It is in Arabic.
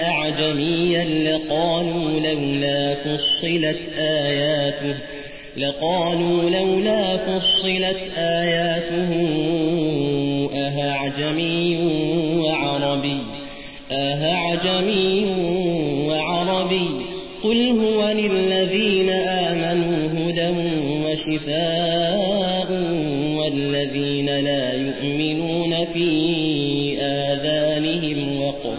أعجميا لقالوا لولا فصلت آياته لقالوا لولا فصلت آياته أهعجمي وعربي أهعجمي وعربي قل هو للذين آمنوا هدى وشفاء والذين لا يؤمنون في آذانهم وقر.